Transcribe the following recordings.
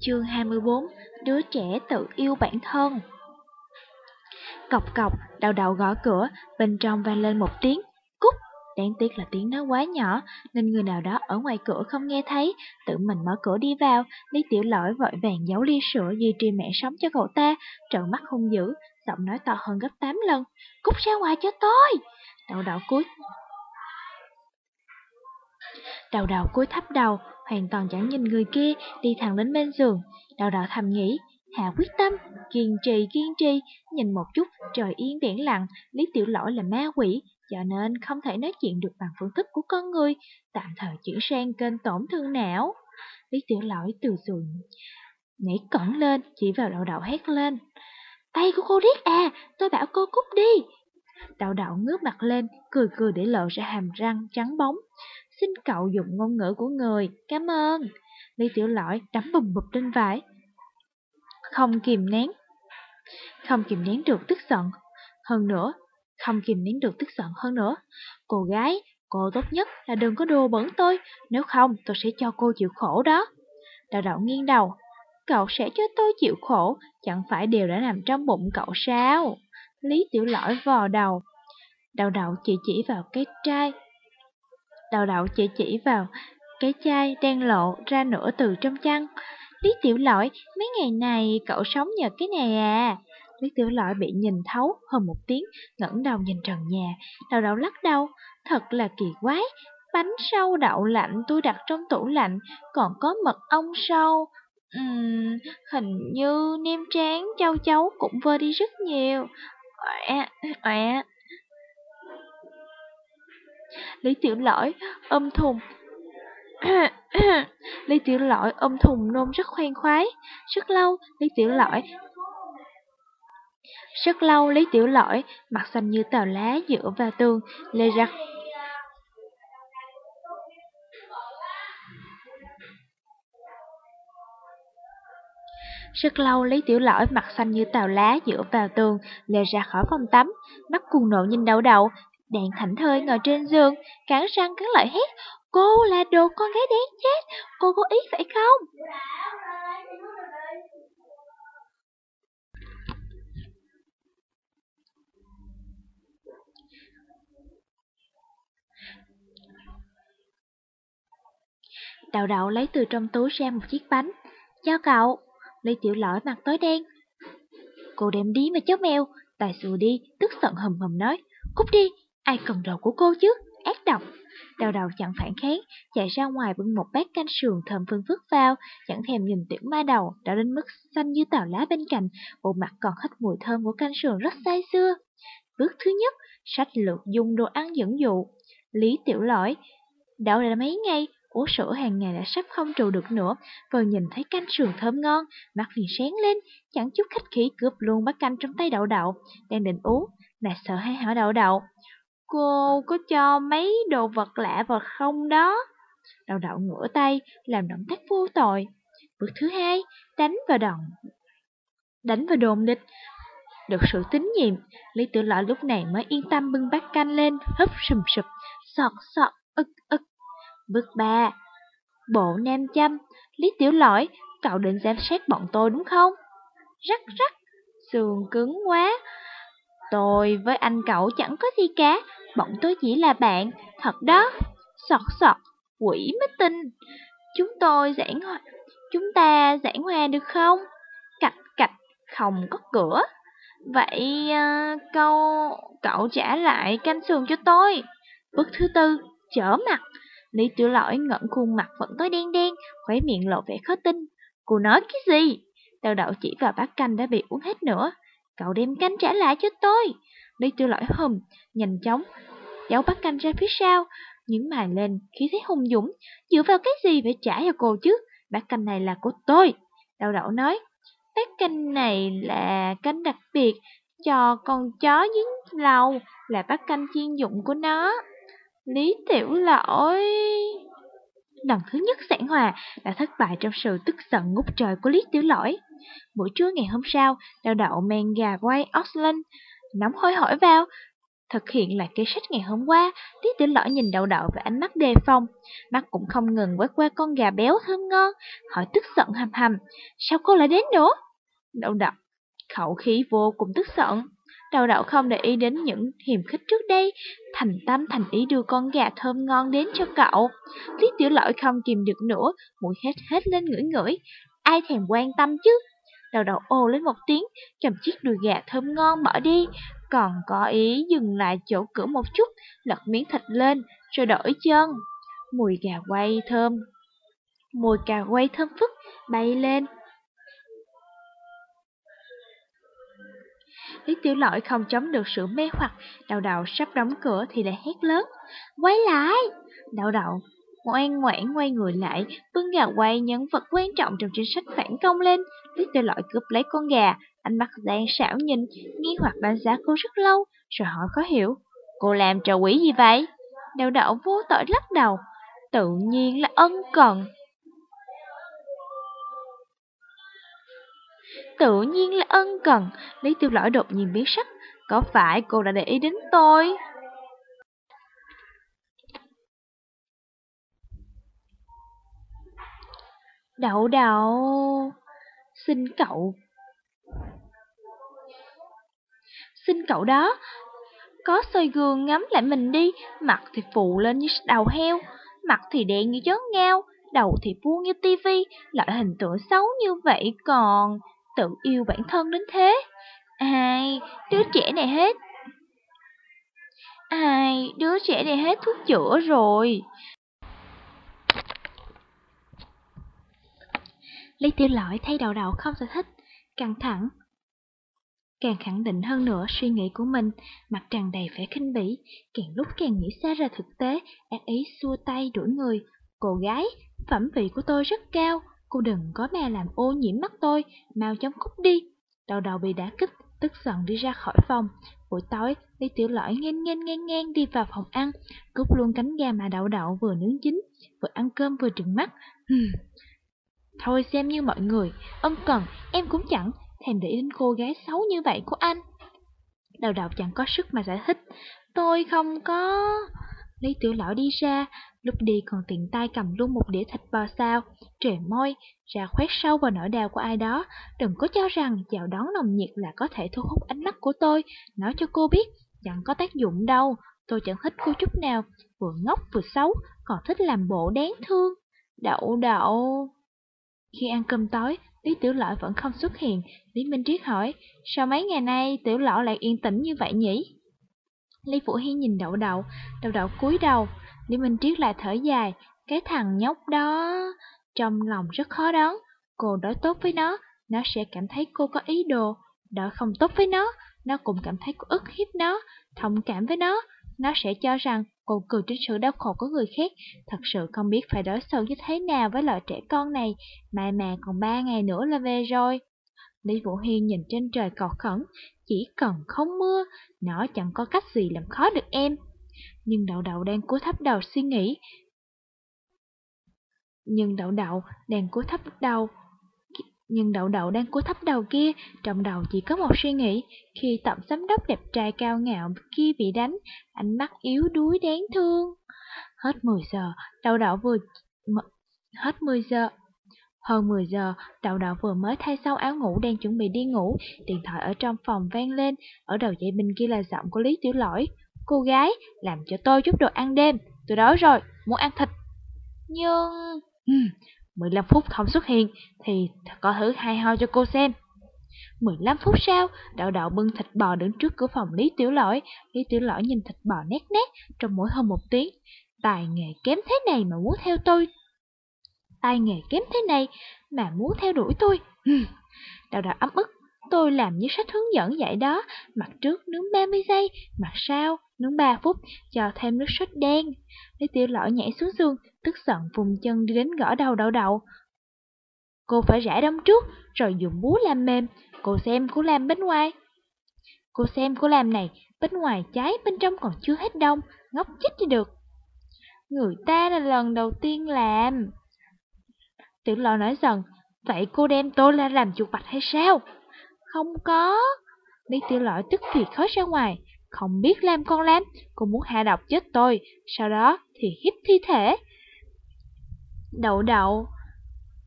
Chương 24 Đứa trẻ tự yêu bản thân. Cọc cọc, đầu đầu gõ cửa, bên trong vang lên một tiếng cúc Đáng tiếc là tiếng nó quá nhỏ, nên người nào đó ở ngoài cửa không nghe thấy, tự mình mở cửa đi vào, Lý Tiểu Lỗi vội vàng giấu ly sữa duy trì mẹ sống cho cậu ta, trợn mắt hung dữ, giọng nói to hơn gấp 8 lần, cút ra ngoài cho tôi! Đầu đầu cúi Đầu đầu cúi thấp đầu, hoàn toàn chẳng nhìn người kia, đi thẳng đến bên giường. Đầu đầu thầm nghĩ, hạ quyết tâm, kiên trì kiên trì, nhìn một chút, trời yên biển lặng, Lý Tiểu Lỗi là ma quỷ, cho nên không thể nói chuyện được bằng phương thức của con người, tạm thời chuyển sang kênh tổn thương não. Lý Tiểu Lỗi từ giường nhảy cẩn lên, chỉ vào đầu đầu hét lên. Tay của cô riết à, tôi bảo cô cút đi. Đạo đạo ngước mặt lên, cười cười để lộ ra hàm răng trắng bóng. Xin cậu dùng ngôn ngữ của người, cảm ơn. Lý Tiểu Lỗi đấm bùm bụp trên vải. Không kìm nén. Không kìm nén được tức giận. Hơn nữa, không kìm nén được tức giận hơn nữa. Cô gái, cô tốt nhất là đừng có đùa bẩn tôi, nếu không tôi sẽ cho cô chịu khổ đó. Đạo đạo nghiêng đầu, cậu sẽ cho tôi chịu khổ, chẳng phải đều đã nằm trong bụng cậu sao? Lý Tiểu lõi vò đầu, đầu đậu chỉ chỉ vào cái chai, Đầu đậu chỉ chỉ vào cái chai đang lộ ra nửa từ trong chăn. Lý Tiểu lõi mấy ngày này cậu sống nhờ cái này à? Lý Tiểu lõi bị nhìn thấu hơn một tiếng, ngẩng đầu nhìn trần nhà, đầu đậu lắc đầu, thật là kỳ quái. Bánh sâu đậu lạnh tôi đặt trong tủ lạnh, còn có mật ong sâu. Uhm, hình như nem tráng châu chấu cũng vơi đi rất nhiều. Ọe, ọe. Lý Tiểu Lỗi ôm thùng Lý Tiểu Lỗi ôm thùng nôn rất khoan khoái. Rất lâu, Lý Tiểu Lỗi rất lâu Lý Tiểu Lỗi, mặt xanh như tàu lá dựa vào tường, lê rắc. Rất lâu Lý Tiểu Lỗi mặt xanh như tàu lá dựa vào tường, lê ra khỏi phòng tắm, mắt cuồng nộ nhìn đầu đầu, đèn thảnh thơi ngồi trên giường, cắn răng cắn lợi hét, cô là đồ con gái đen chết, cô có ý phải không? Đào đậu lấy từ trong túi ra một chiếc bánh. Cho cậu. Lý tiểu lỗi mặt tối đen. Cô đem đi mà chó mèo. Tài xù đi, tức giận hầm hầm nói. Cút đi, ai cần đầu của cô chứ, ác độc. Đào đầu chẳng phản kháng, chạy ra ngoài bưng một bát canh sườn thơm phương phức vào, chẳng thèm nhìn tiểu ma đầu, đã đến mức xanh như tàu lá bên cạnh, bộ mặt còn hết mùi thơm của canh sườn rất say xưa. Bước thứ nhất, sách lược dùng đồ ăn dẫn dụ. Lý tiểu lỗi, đậu là mấy ngày, uống sữa hàng ngày đã sắp không trụ được nữa, vừa nhìn thấy canh sườn thơm ngon, mắt liền sáng lên, chẳng chút khách khí cướp luôn bát canh trong tay đậu đậu, đang định uống, là sợ hay hỏi đậu đậu. Cô có cho mấy đồ vật lạ vào không đó? Đậu đậu ngửa tay, làm động tác vô tội. Bước thứ hai, đánh vào đòn. Đánh vào đồn địch. Được sự tín nhiệm, Lý Tử Lợi lúc này mới yên tâm bưng bát canh lên, hấp sùm sụp, sọt sọt, ức ức. Bước ba, bộ nam châm, Lý Tiểu Lỗi, cậu định giám sát bọn tôi đúng không? Rắc rắc, sườn cứng quá. Tôi với anh cậu chẳng có gì cả, bọn tôi chỉ là bạn, thật đó. Sọt sọt, quỷ mới tin. Chúng tôi giảng hòa, chúng ta giảng hòa được không? Cạch cạch, không có cửa. Vậy uh, câu cậu trả lại canh sườn cho tôi. Bước thứ tư, trở mặt. Lý tiểu lỗi ngẩn khuôn mặt vẫn tối đen đen, khóe miệng lộ vẻ khó tin. Cô nói cái gì? Đào đậu chỉ vào bát canh đã bị uống hết nữa. Cậu đem canh trả lại cho tôi. Lý tiểu lỗi hùm, nhanh chóng, giấu bát canh ra phía sau, những mày lên, khí thế hung dũng. Dựa vào cái gì phải trả cho cô chứ? Bát canh này là của tôi. Đào đậu nói, bát canh này là canh đặc biệt cho con chó dính lầu, là bát canh chuyên dụng của nó. Lý Tiểu Lỗi... Lần thứ nhất giảng hòa đã thất bại trong sự tức giận ngút trời của Lý Tiểu Lỗi. Buổi trưa ngày hôm sau, đào đậu men gà quay Osland, nóng hôi hỏi vào. Thực hiện lại kế sách ngày hôm qua, Lý Tiểu Lõi nhìn đậu đậu với ánh mắt đề phòng. Mắt cũng không ngừng quét qua con gà béo thơm ngon, hỏi tức giận hầm hầm. Sao cô lại đến nữa? Đậu đậu, khẩu khí vô cùng tức giận. Đầu đậu không để ý đến những hiểm khích trước đây, thành tâm thành ý đưa con gà thơm ngon đến cho cậu. Lý Tiểu lỗi không kìm được nữa, mũi hết hết lên ngửi ngửi. Ai thèm quan tâm chứ? Đầu đậu ô lên một tiếng, cầm chiếc đùi gà thơm ngon bỏ đi, còn có ý dừng lại chỗ cửa một chút, lật miếng thịt lên, rồi đổi chân. Mùi gà quay thơm, mùi gà quay thơm phức bay lên. Lý Tiểu Lỗi không chống được sự mê hoặc, đào đậu sắp đóng cửa thì lại hét lớn. Quay lại! Đậu đậu ngoan ngoãn quay người lại, bưng gà quay những vật quan trọng trong chính sách phản công lên. Lý Tiểu Lỗi cướp lấy con gà, ánh mắt gian xảo nhìn, nghi hoặc đánh giá cô rất lâu, rồi hỏi khó hiểu. Cô làm trò quỷ gì vậy? Đậu đậu vô tội lắc đầu, tự nhiên là ân cần. Tự nhiên là ân cần, Lý Tiêu Lỗi đột nhiên biến sắc, có phải cô đã để ý đến tôi? Đậu đậu, xin cậu. Xin cậu đó, có soi gương ngắm lại mình đi, mặt thì phụ lên như đầu heo, mặt thì đen như chó ngao, đầu thì vuông như tivi, loại hình tượng xấu như vậy còn tự yêu bản thân đến thế. Ai, đứa trẻ này hết. Ai, đứa trẻ này hết thuốc chữa rồi. Lý Tiểu Lỗi thay đầu đầu không thể thích, căng thẳng. Càng khẳng định hơn nữa suy nghĩ của mình, mặt tràn đầy vẻ khinh bỉ, càng lúc càng nghĩ xa ra thực tế, ác ý xua tay đuổi người. Cô gái, phẩm vị của tôi rất cao, cô đừng có mà làm ô nhiễm mắt tôi, mau chóng cút đi. Đầu đầu bị đá kích, tức giận đi ra khỏi phòng. Buổi tối, Lý Tiểu lõi ngang ngang ngang ngang đi vào phòng ăn, cút luôn cánh gà mà đậu đậu vừa nướng chín, vừa ăn cơm vừa trừng mắt. Thôi xem như mọi người, ông cần, em cũng chẳng thèm để đến cô gái xấu như vậy của anh. Đầu đầu chẳng có sức mà giải thích, tôi không có... Lý tiểu lõi đi ra, lúc đi còn tiện tay cầm luôn một đĩa thịt bò sao, trề môi, ra khoét sâu vào nỗi đau của ai đó. Đừng có cho rằng chào đón nồng nhiệt là có thể thu hút ánh mắt của tôi, nói cho cô biết, chẳng có tác dụng đâu, tôi chẳng thích cô chút nào, vừa ngốc vừa xấu, còn thích làm bộ đáng thương. Đậu đậu... Khi ăn cơm tối, Lý Tiểu Lợi vẫn không xuất hiện. Lý Minh Triết hỏi, sao mấy ngày nay Tiểu Lọ lại yên tĩnh như vậy nhỉ? Lý Vũ Hiên nhìn đậu đậu, đậu đậu cúi đầu. Lý Minh Triết lại thở dài, cái thằng nhóc đó... Trong lòng rất khó đoán, cô đối tốt với nó, nó sẽ cảm thấy cô có ý đồ. Đối không tốt với nó, nó cũng cảm thấy cô ức hiếp nó, thông cảm với nó. Nó sẽ cho rằng Cô cười trên sự đau khổ của người khác, thật sự không biết phải đối xử như thế nào với loại trẻ con này, mai mà còn ba ngày nữa là về rồi. Lý Vũ Hiên nhìn trên trời cọt khẩn, chỉ cần không mưa, nó chẳng có cách gì làm khó được em. Nhưng đậu đậu đang cố thấp đầu suy nghĩ. Nhưng đậu đậu đang cố thấp đầu, nhưng đậu đậu đang cố thấp đầu kia, trong đầu chỉ có một suy nghĩ, khi tổng giám đốc đẹp trai cao ngạo kia bị đánh, ánh mắt yếu đuối đáng thương. Hết 10 giờ, đậu đậu vừa... Hết 10 giờ, hơn 10 giờ, đậu đậu vừa mới thay xong áo ngủ đang chuẩn bị đi ngủ, điện thoại ở trong phòng vang lên, ở đầu dây bên kia là giọng của Lý Tiểu Lỗi. Cô gái, làm cho tôi chút đồ ăn đêm, tôi đói rồi, muốn ăn thịt. Nhưng... 15 phút không xuất hiện thì có thứ hay ho cho cô xem. 15 phút sau, đậu đậu bưng thịt bò đứng trước cửa phòng Lý Tiểu Lỗi. Lý Tiểu Lỗi nhìn thịt bò nét nét trong mỗi hơn một tiếng. Tài nghề kém thế này mà muốn theo tôi. Tài nghề kém thế này mà muốn theo đuổi tôi. Đậu đậu ấm ức. Tôi làm như sách hướng dẫn vậy đó. Mặt trước nướng 30 giây, mặt sau nướng 3 phút, cho thêm nước sốt đen. Lý Tiểu Lỗi nhảy xuống giường, tức giận vùng chân đi đến gõ đầu đậu đậu. Cô phải rã đông trước, rồi dùng búa làm mềm, cô xem cô làm bên ngoài. Cô xem cô làm này, bên ngoài cháy, bên trong còn chưa hết đông, ngốc chết đi được. Người ta là lần đầu tiên làm. Tiểu lò nói dần, vậy cô đem tôi ra làm chuột bạch hay sao? Không có. Lý tiểu lọi tức thì khói ra ngoài, không biết làm con làm, cô muốn hạ độc chết tôi, sau đó thì hiếp thi thể. Đậu đậu,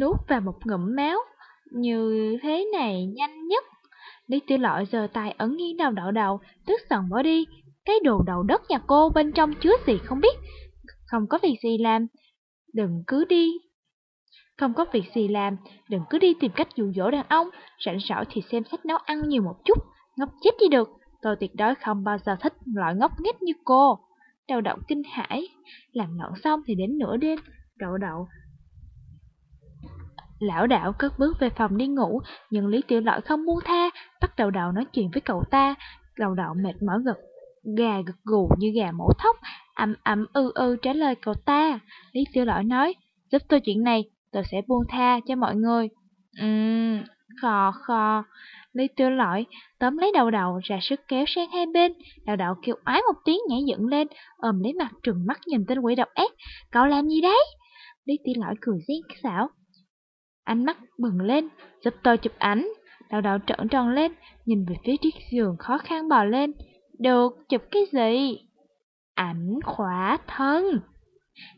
nuốt vào một ngụm máu, như thế này nhanh nhất. Lý tiểu lọi giờ tay ấn nghiêng đầu đậu đậu, tức giận bỏ đi. Cái đồ đầu đất nhà cô bên trong chứa gì không biết, không có việc gì làm, đừng cứ đi. Không có việc gì làm, đừng cứ đi tìm cách dụ dỗ đàn ông, rảnh rỗi thì xem sách nấu ăn nhiều một chút, ngốc chết đi được. Tôi tuyệt đối không bao giờ thích loại ngốc nghếch như cô. Đầu đậu kinh hãi, làm loạn xong thì đến nửa đêm, đậu đậu Lão đạo cất bước về phòng đi ngủ, nhưng Lý Tiểu Lợi không buông tha, bắt đầu đầu nói chuyện với cậu ta. Đầu đậu mệt mỏi gật, gà gật gù như gà mổ thóc, ầm ầm ư ư trả lời cậu ta. Lý Tiểu Lợi nói, giúp tôi chuyện này, tôi sẽ buông tha cho mọi người. Ừm, khò khò. Lý Tư Lợi tóm lấy đầu đầu ra sức kéo sang hai bên. Đầu đầu kêu ái một tiếng nhảy dựng lên, ôm lấy mặt trừng mắt nhìn tên quỷ độc ác. Cậu làm gì đấy? Lý Tư Lợi cười giết xảo. Ánh mắt bừng lên, giúp tôi chụp ảnh. Đầu đầu trợn tròn lên, nhìn về phía chiếc giường khó khăn bò lên. Được, chụp cái gì? Ảnh khỏa thân.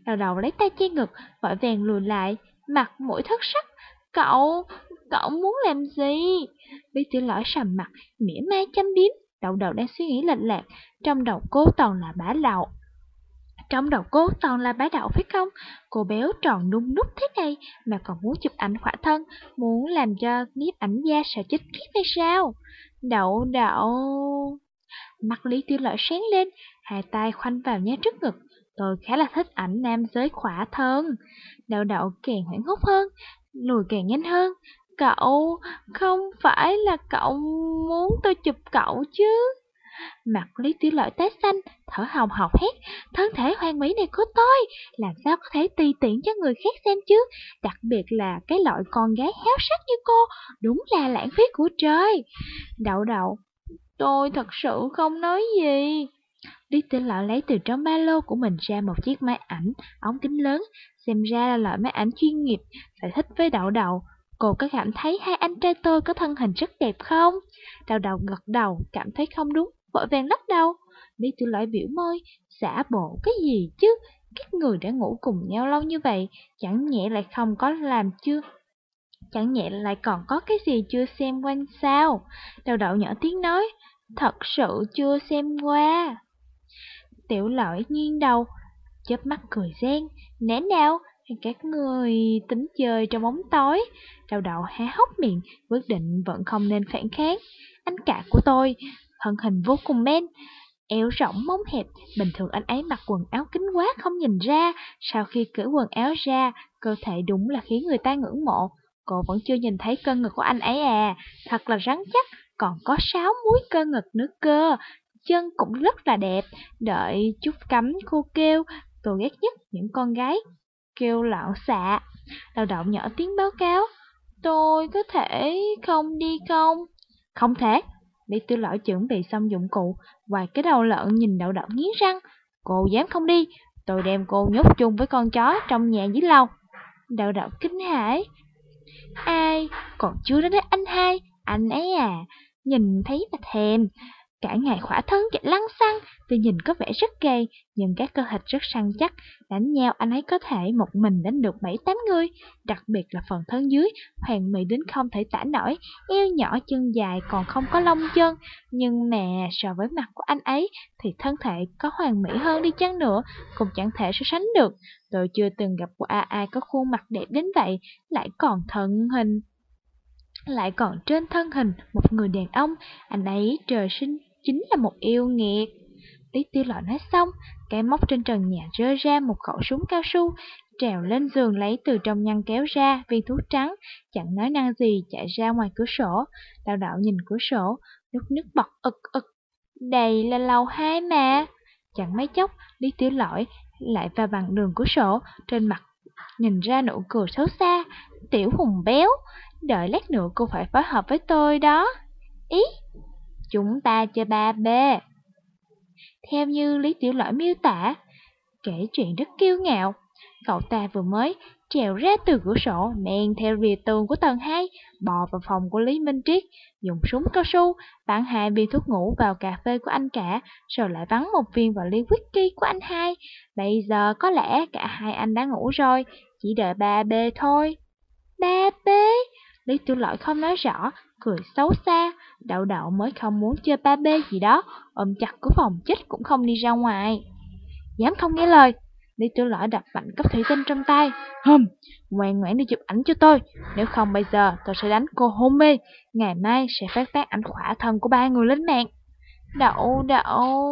Đầu đầu lấy tay che ngực, vội vàng lùi lại, mặt mũi thất sắc. Cậu, cậu muốn làm gì? Lý tiểu lõi sầm mặt, mỉa mai chăm biếm. Đậu đầu đang suy nghĩ lệch lạc, trong đầu cô toàn là bả đậu. Trong đầu cô toàn là bá đậu phải không? Cô béo tròn nung nút thế này mà còn muốn chụp ảnh khỏa thân, muốn làm cho nhiếp ảnh gia sợ chết khiếp hay sao? Đậu đậu... Mặt Lý Tiêu Lợi sáng lên, hai tay khoanh vào nhá trước ngực. Tôi khá là thích ảnh nam giới khỏa thân. Đậu đậu càng hoảng hốt hơn, lùi càng nhanh hơn. Cậu, không phải là cậu muốn tôi chụp cậu chứ? Mặt Lý Tiểu Lợi tái xanh, thở hồng hộc hét, thân thể hoang mỹ này của tôi, làm sao có thể tùy tiện cho người khác xem chứ, đặc biệt là cái loại con gái héo sắc như cô, đúng là lãng phí của trời. Đậu đậu, tôi thật sự không nói gì. Lý Tiểu Lợi lấy từ trong ba lô của mình ra một chiếc máy ảnh, ống kính lớn, xem ra là loại máy ảnh chuyên nghiệp, phải thích với đậu đậu. Cô có cảm thấy hai anh trai tôi có thân hình rất đẹp không? Đào đầu gật đầu, cảm thấy không đúng, vội vàng lắc đầu. Lý Tiểu Lợi biểu môi, xả bộ cái gì chứ? Các người đã ngủ cùng nhau lâu như vậy, chẳng nhẹ lại không có làm chưa? Chẳng nhẹ lại còn có cái gì chưa xem quanh sao? đào đậu nhỏ tiếng nói, thật sự chưa xem qua. Tiểu lợi nghiêng đầu, chớp mắt cười gian, nén nào, các người tính chơi trong bóng tối. Đầu đầu há hốc miệng, quyết định vẫn không nên phản kháng. Anh cả của tôi, thân hình vô cùng men, eo rộng mông hẹp, bình thường anh ấy mặc quần áo kính quá không nhìn ra, sau khi cởi quần áo ra, cơ thể đúng là khiến người ta ngưỡng mộ. Cô vẫn chưa nhìn thấy cơ ngực của anh ấy à, thật là rắn chắc, còn có sáu múi cơ ngực nữa cơ, chân cũng rất là đẹp, đợi chút cắm cô kêu, tôi ghét nhất những con gái kêu loạn xạ. Đầu động nhỏ tiếng báo cáo, tôi có thể không đi không? Không thể, Lý Tiểu Lỗi chuẩn bị xong dụng cụ, và cái đầu lợn nhìn đậu đậu nghiến răng. Cô dám không đi, tôi đem cô nhốt chung với con chó trong nhà dưới lầu. Đậu đậu kinh hãi. Ai, còn chưa đến anh hai, anh ấy à, nhìn thấy mà thèm. Cả ngày khỏa thân chạy lăn xăng, tuy nhìn có vẻ rất gầy, nhưng các cơ thịt rất săn chắc. Đánh nhau anh ấy có thể một mình đánh được bảy tám người, đặc biệt là phần thân dưới, hoàng mỹ đến không thể tả nổi, eo nhỏ chân dài còn không có lông chân. Nhưng mà so với mặt của anh ấy thì thân thể có hoàn mỹ hơn đi chăng nữa, cũng chẳng thể so sánh được. Tôi chưa từng gặp qua ai có khuôn mặt đẹp đến vậy, lại còn thân hình lại còn trên thân hình một người đàn ông, anh ấy trời sinh chính là một yêu nghiệt. Lý tiêu lọ nói xong, cái móc trên trần nhà rơi ra một khẩu súng cao su, trèo lên giường lấy từ trong ngăn kéo ra viên thuốc trắng, chẳng nói năng gì chạy ra ngoài cửa sổ. Đào đạo nhìn cửa sổ, nước nước bọt ực ực. Đây là lầu hai mà. Chẳng mấy chốc, Lý Tiểu Lỗi lại vào bằng đường cửa sổ, trên mặt nhìn ra nụ cười xấu xa. Tiểu hùng béo, đợi lát nữa cô phải phối hợp với tôi đó. Ý, chúng ta chơi ba b Theo như Lý Tiểu Lõi miêu tả, kể chuyện rất kiêu ngạo, Cậu ta vừa mới trèo ra từ cửa sổ, men theo rìa tường của tầng 2, bò vào phòng của Lý Minh Triết, dùng súng cao su, bắn hai viên thuốc ngủ vào cà phê của anh cả, rồi lại bắn một viên vào ly whisky của anh hai. Bây giờ có lẽ cả hai anh đã ngủ rồi, chỉ đợi ba b thôi. Ba b Lý Tiểu Lợi không nói rõ, cười xấu xa, đậu đậu mới không muốn chơi ba b gì đó, ôm chặt cửa phòng chết cũng không đi ra ngoài. Dám không nghe lời, Lý Tiểu Lõi đập mạnh cấp thủy tinh trong tay. Hừm, ngoan ngoãn đi chụp ảnh cho tôi, nếu không bây giờ tôi sẽ đánh cô hôn mê, ngày mai sẽ phát tác ảnh khỏa thân của ba người lính mạng. Đậu đậu...